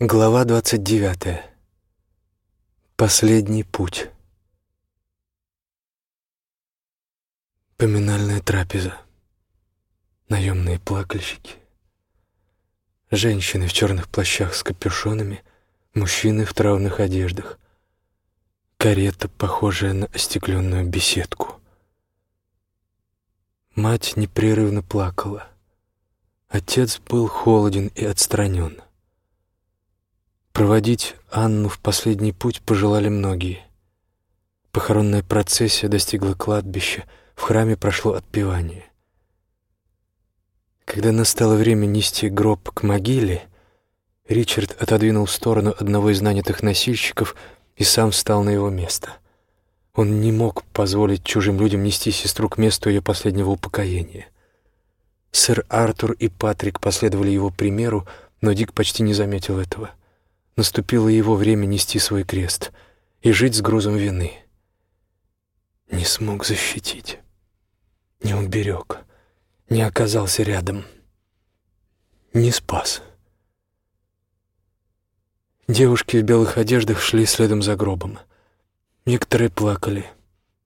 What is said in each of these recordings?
Глава 29. Последний путь. Поминальная трапеза. Наемные плакальщики. Женщины в черных плащах с капюшонами, мужчины в траурных одеждах. Карета, похожая на остекленную беседку. Мать непрерывно плакала. Отец был холоден и отстранен. Проводить Анну в последний путь пожелали многие. Похоронная процессия достигла кладбища, в храме прошло отпевание. Когда настало время нести гроб к могиле, Ричард отодвинул в сторону одного из нанятых носильщиков и сам встал на его место. Он не мог позволить чужим людям нести сестру к месту ее последнего упокоения. Сэр Артур и Патрик последовали его примеру, но Дик почти не заметил этого. Наступило его время нести свой крест и жить с грузом вины. Не смог защитить, не уберег, не оказался рядом, не спас. Девушки в белых одеждах шли следом за гробом. Некоторые плакали.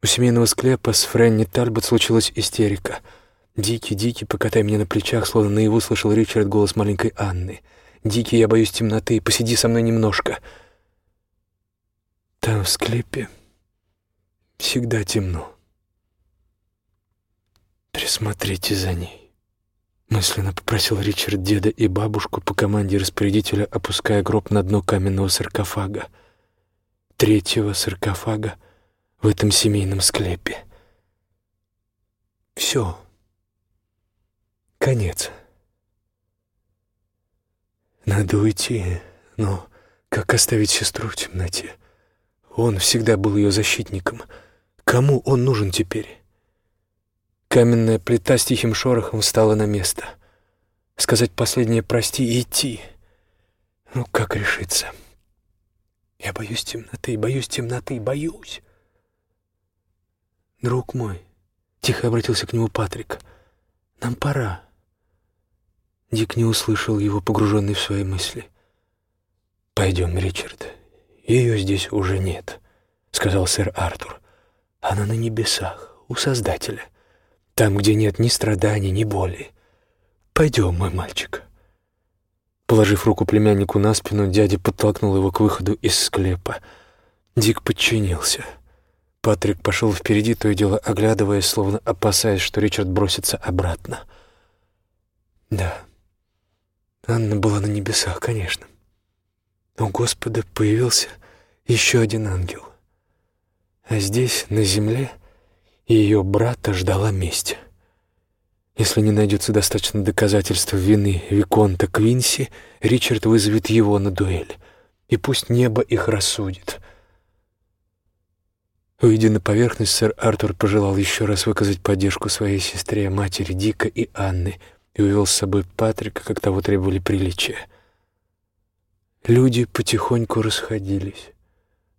У семейного склепа с Фрэнни Тальбот случилась истерика. «Дикий, Дикий, покатай меня на плечах», словно наяву слышал Ричард голос маленькой Анны — Дикий, я боюсь темноты. Посиди со мной немножко. Там, в склепе, всегда темно. Присмотрите за ней. Мысленно попросил Ричард деда и бабушку по команде распорядителя, опуская гроб на дно каменного саркофага. Третьего саркофага в этом семейном склепе. Все. Конец. Надо уйти, но как оставить сестру в темноте? Он всегда был ее защитником. Кому он нужен теперь? Каменная плита с тихим шорохом встала на место. Сказать последнее «прости» и идти. Ну, как решиться? Я боюсь темноты, боюсь темноты, боюсь. Друг мой, тихо обратился к нему Патрик, нам пора. Дик не услышал его, погруженный в свои мысли. «Пойдем, Ричард. Ее здесь уже нет», — сказал сэр Артур. «Она на небесах, у Создателя, там, где нет ни страданий, ни боли. Пойдем, мой мальчик». Положив руку племяннику на спину, дядя подтолкнул его к выходу из склепа. Дик подчинился. Патрик пошел впереди, то и дело оглядываясь, словно опасаясь, что Ричард бросится обратно. «Да, Анна была на небесах, конечно. Но у Господа появился еще один ангел. А здесь, на земле, ее брата ждала месть. Если не найдется достаточно доказательств вины Виконта Квинси, Ричард вызовет его на дуэль. И пусть небо их рассудит. Уйдя на поверхность, сэр Артур пожелал еще раз выказать поддержку своей сестре, матери Дика и Анны — и увел с собой Патрика, как того требовали приличия. Люди потихоньку расходились.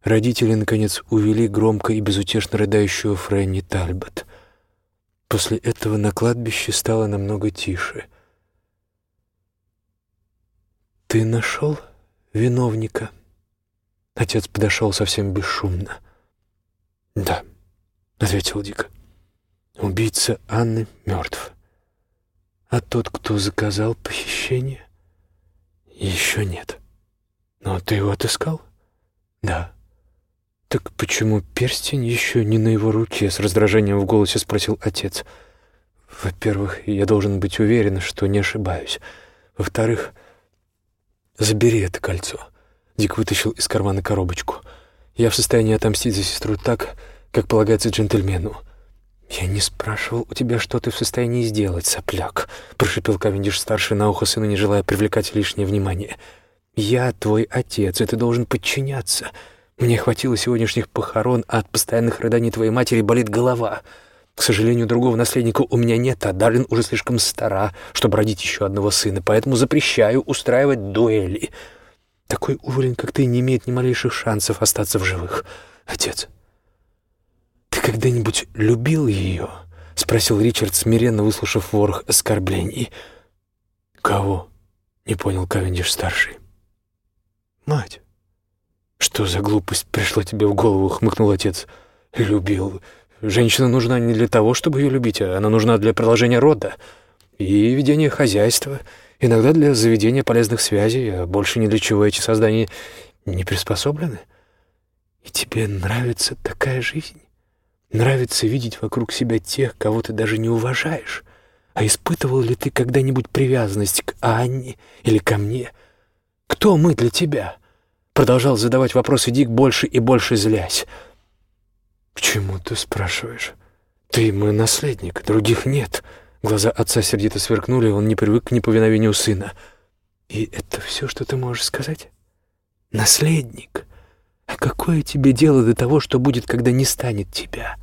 Родители, наконец, увели громко и безутешно рыдающего Фрэнни Тальбот. После этого на кладбище стало намного тише. «Ты нашел виновника?» Отец подошел совсем бесшумно. «Да», — ответил Дик. «Убийца Анны мертв». А тот, кто заказал похищение? Еще нет. Но ты его отыскал? Да. Так почему перстень еще не на его руке? С раздражением в голосе спросил отец. Во-первых, я должен быть уверен, что не ошибаюсь. Во-вторых, забери это кольцо. Дик вытащил из кармана коробочку. Я в состоянии отомстить за сестру так, как полагается джентльмену. «Я не спрашивал у тебя, что ты в состоянии сделать, сопляк», — прошипел Кавендиш-старший на ухо сыну, не желая привлекать лишнее внимание. «Я твой отец, и ты должен подчиняться. Мне хватило сегодняшних похорон, а от постоянных рыданий твоей матери болит голова. К сожалению, другого наследника у меня нет, а Дарлин уже слишком стара, чтобы родить еще одного сына, поэтому запрещаю устраивать дуэли. Такой уволень, как ты, не имеет ни малейших шансов остаться в живых. Отец, когда-нибудь любил ее?» — спросил Ричард, смиренно выслушав ворох оскорблений. «Кого?» — не понял Кавендиш-старший. Мать. Что за глупость пришла тебе в голову, хмыкнул отец. Любил. Женщина нужна не для того, чтобы ее любить, а она нужна для продолжения рода и ведения хозяйства, иногда для заведения полезных связей, а больше ни для чего эти создания не приспособлены. И тебе нравится такая жизнь? Нравится видеть вокруг себя тех, кого ты даже не уважаешь? А испытывал ли ты когда-нибудь привязанность к Анне или ко мне? Кто мы для тебя?» Продолжал задавать вопросы Дик, больше и больше злясь. «Почему ты спрашиваешь? Ты мой наследник, других нет». Глаза отца сердито сверкнули, он не привык к неповиновению сына. «И это все, что ты можешь сказать? Наследник? А какое тебе дело до того, что будет, когда не станет тебя?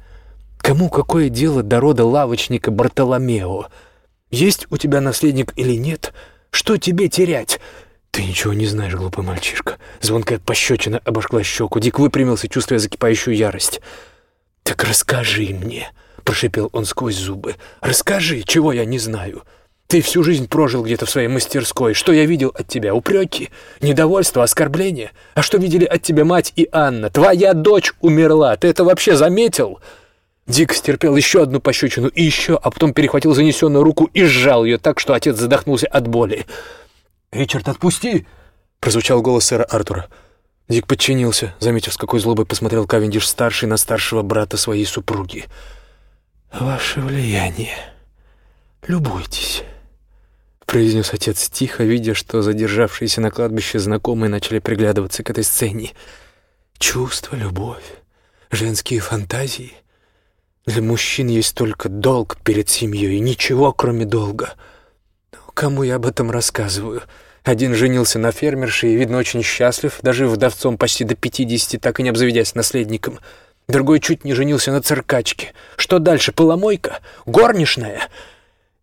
Кому какое дело до рода лавочника Бартоломео? Есть у тебя наследник или нет? Что тебе терять?» «Ты ничего не знаешь, глупый мальчишка». Звонкая пощечина обожгла щеку. Дик выпрямился, чувствуя закипающую ярость. «Так расскажи мне», — прошипел он сквозь зубы. «Расскажи, чего я не знаю. Ты всю жизнь прожил где-то в своей мастерской. Что я видел от тебя? Упреки? Недовольство? Оскорбления? А что видели от тебя мать и Анна? Твоя дочь умерла. Ты это вообще заметил?» Дик стерпел еще одну пощечину и еще, а потом перехватил занесенную руку и сжал ее так, что отец задохнулся от боли. «Ричард, отпусти!» — прозвучал голос сэра Артура. Дик подчинился, заметив, с какой злобой посмотрел Кавендиш-старший на старшего брата своей супруги. «Ваше влияние. Любуйтесь», — произнес отец тихо, видя, что задержавшиеся на кладбище знакомые начали приглядываться к этой сцене. «Чувство, любовь, женские фантазии. Для мужчин есть только долг перед семьей, ничего, кроме долга». Кому я об этом рассказываю? Один женился на фермерше и, видно, очень счастлив, даже вдовцом почти до пятидесяти, так и не обзаведясь наследником. Другой чуть не женился на циркачке. Что дальше, поломойка? Горничная?»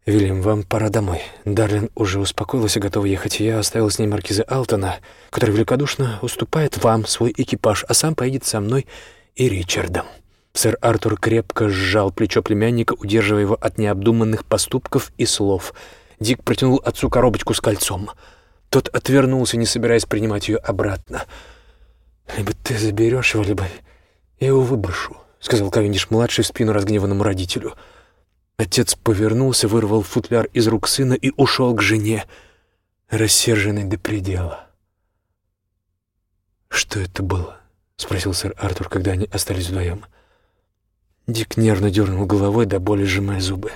«Вильям, вам пора домой». Дарлин уже успокоилась и готова ехать. Я оставил с ней маркиза Алтона, который великодушно уступает вам свой экипаж, а сам поедет со мной и Ричардом. Сэр Артур крепко сжал плечо племянника, удерживая его от необдуманных поступков и слов — Дик протянул отцу коробочку с кольцом. Тот отвернулся, не собираясь принимать ее обратно. «Либо ты заберешь его, либо я его выброшу», — сказал Кавендиш-младший в спину разгневанному родителю. Отец повернулся, вырвал футляр из рук сына и ушел к жене, рассерженный до предела. «Что это было?» — спросил сэр Артур, когда они остались вдвоем. Дик нервно дернул головой, до боли сжимая зубы.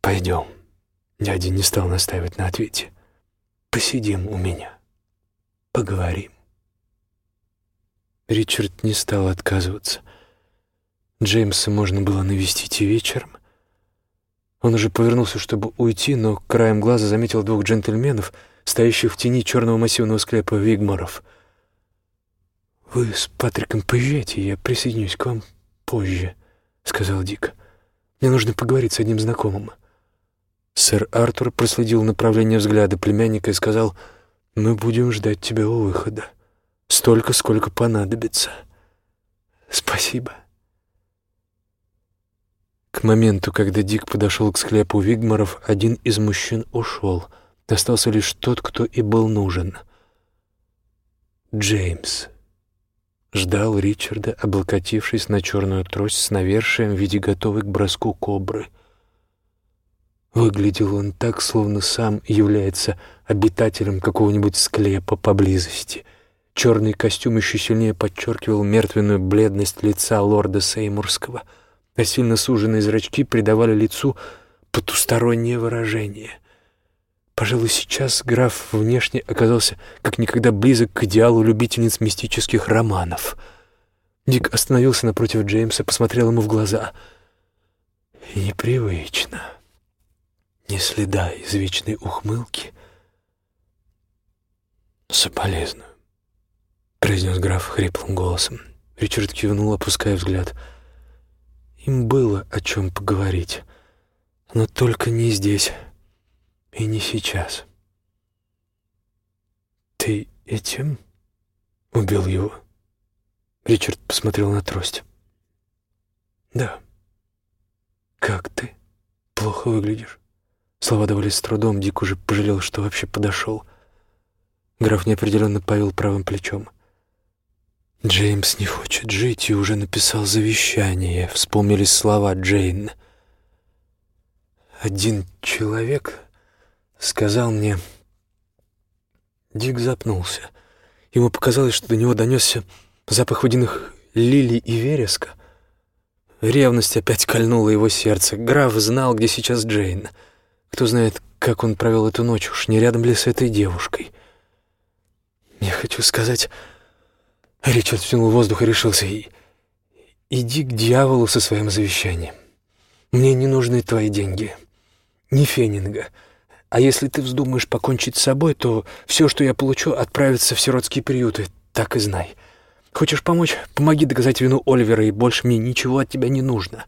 «Пойдем». Дядя не стал настаивать на ответе. «Посидим у меня. Поговорим». Ричард не стал отказываться. Джеймса можно было навестить и вечером. Он уже повернулся, чтобы уйти, но краем глаза заметил двух джентльменов, стоящих в тени черного массивного склепа Вигмаров. «Вы с Патриком поезжайте, я присоединюсь к вам позже», — сказал Дик. «Мне нужно поговорить с одним знакомым». Сэр Артур проследил направление взгляда племянника и сказал, «Мы будем ждать тебя у выхода. Столько, сколько понадобится. Спасибо». К моменту, когда Дик подошел к склепу Вигмаров, один из мужчин ушел. Остался лишь тот, кто и был нужен. Джеймс ждал Ричарда, облокотившись на черную трость с навершием в виде готовой к броску кобры — Выглядел он так, словно сам является обитателем какого-нибудь склепа поблизости. Черный костюм еще сильнее подчеркивал мертвенную бледность лица лорда Сеймурского, а сильно суженные зрачки придавали лицу потустороннее выражение. Пожалуй, сейчас граф внешне оказался как никогда близок к идеалу любительниц мистических романов. Дик остановился напротив Джеймса, посмотрел ему в глаза. «Непривычно» ни следа извечной ухмылки. «Соболезную», — произнес граф хриплым голосом. Ричард кивнул, опуская взгляд. Им было о чем поговорить, но только не здесь и не сейчас. «Ты этим убил его?» Ричард посмотрел на трость. «Да. Как ты? Плохо выглядишь». Слова давались с трудом, Дик уже пожалел, что вообще подошел. Граф неопределенно повел правым плечом. «Джеймс не хочет жить и уже написал завещание», — вспомнились слова Джейн. «Один человек сказал мне...» Дик запнулся. Ему показалось, что до него донесся запах водяных лилий и вереска. Ревность опять кольнула его сердце. Граф знал, где сейчас Джейн. Кто знает, как он провел эту ночь, уж не рядом ли с этой девушкой. «Я хочу сказать...» Ричард втянул воздух и решился. «Иди к дьяволу со своим завещанием. Мне не нужны твои деньги. Ни фенинга. А если ты вздумаешь покончить с собой, то все, что я получу, отправится в сиротские приюты. Так и знай. Хочешь помочь? Помоги доказать вину Оливера, и больше мне ничего от тебя не нужно.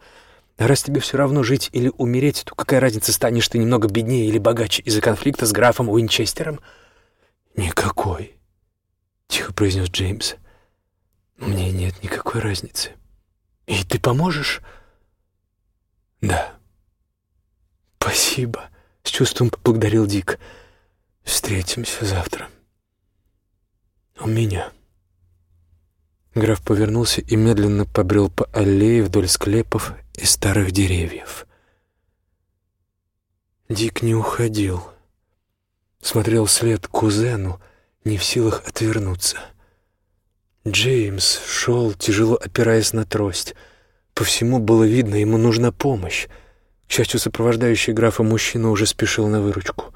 Раз тебе все равно жить или умереть, то какая разница, станешь ты немного беднее или богаче из-за конфликта с графом Уинчестером?» «Никакой», — тихо произнес Джеймс. «Мне нет никакой разницы. И ты поможешь?» «Да». «Спасибо», — с чувством поблагодарил Дик. «Встретимся завтра». «У меня». Граф повернулся и медленно побрел по аллее вдоль склепов и старых деревьев. Дик не уходил. Смотрел вслед кузену, не в силах отвернуться. Джеймс шел, тяжело опираясь на трость. По всему было видно, ему нужна помощь. К счастью, сопровождающий графа мужчина уже спешил на выручку.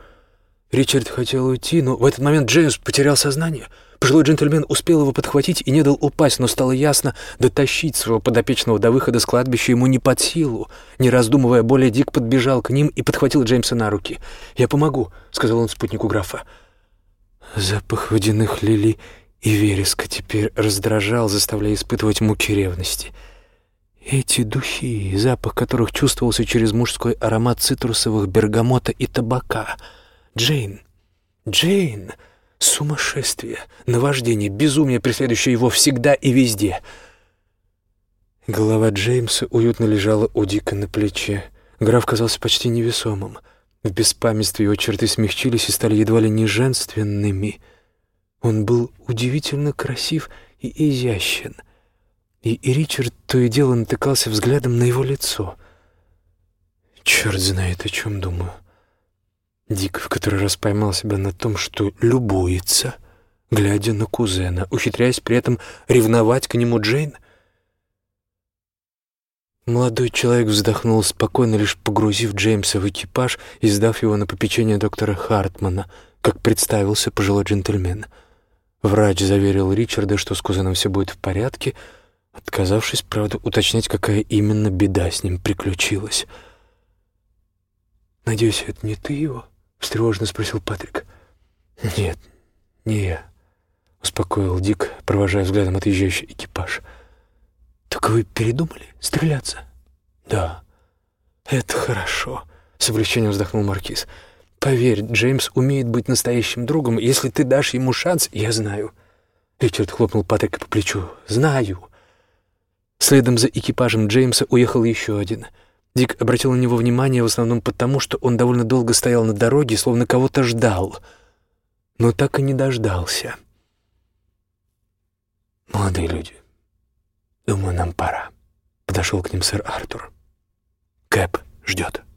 Ричард хотел уйти, но в этот момент Джеймс потерял сознание. Пожилой джентльмен успел его подхватить и не дал упасть, но стало ясно, дотащить своего подопечного до выхода с кладбища ему не под силу. Не раздумывая более, Дик подбежал к ним и подхватил Джеймса на руки. «Я помогу», — сказал он спутнику графа. Запах водяных лилий и вереска теперь раздражал, заставляя испытывать муки ревности. Эти духи, запах которых чувствовался через мужской аромат цитрусовых бергамота и табака. Джейн, Джейн, сумасшествие, наваждение, безумие, преследующее его всегда и везде. Голова Джеймса уютно лежала у Дика на плече. Граф казался почти невесомым. В беспамятстве его черты смягчились и стали едва ли не женственными — он был удивительно красив и изящен, и, и Ричард то и дело натыкался взглядом на его лицо. Черт знает, о чем думаю. Дик в который раз поймал себя на том, что любуется, глядя на кузена, ухитряясь при этом ревновать к нему Джейн. Молодой человек вздохнул спокойно, лишь погрузив Джеймса в экипаж и сдав его на попечение доктора Хартмана, как представился пожилой джентльмен — Врач заверил Ричарда, что с кузеном все будет в порядке, отказавшись, правда, уточнять, какая именно беда с ним приключилась. «Надеюсь, это не ты его?» — встревоженно спросил Патрик. «Нет, не я», — успокоил Дик, провожая взглядом отъезжающий экипаж. «Так вы передумали стреляться?» «Да». «Это хорошо», — с облегчением вздохнул Маркиз. Поверь, Джеймс умеет быть настоящим другом. Если ты дашь ему шанс, я знаю. Ричард хлопнул Патрика по плечу. Знаю. Следом за экипажем Джеймса уехал еще один. Дик обратил на него внимание в основном потому, что он довольно долго стоял на дороге, словно кого-то ждал. Но так и не дождался. «Молодые люди, думаю, нам пора», — подошел к ним сэр Артур. «Кэп ждет».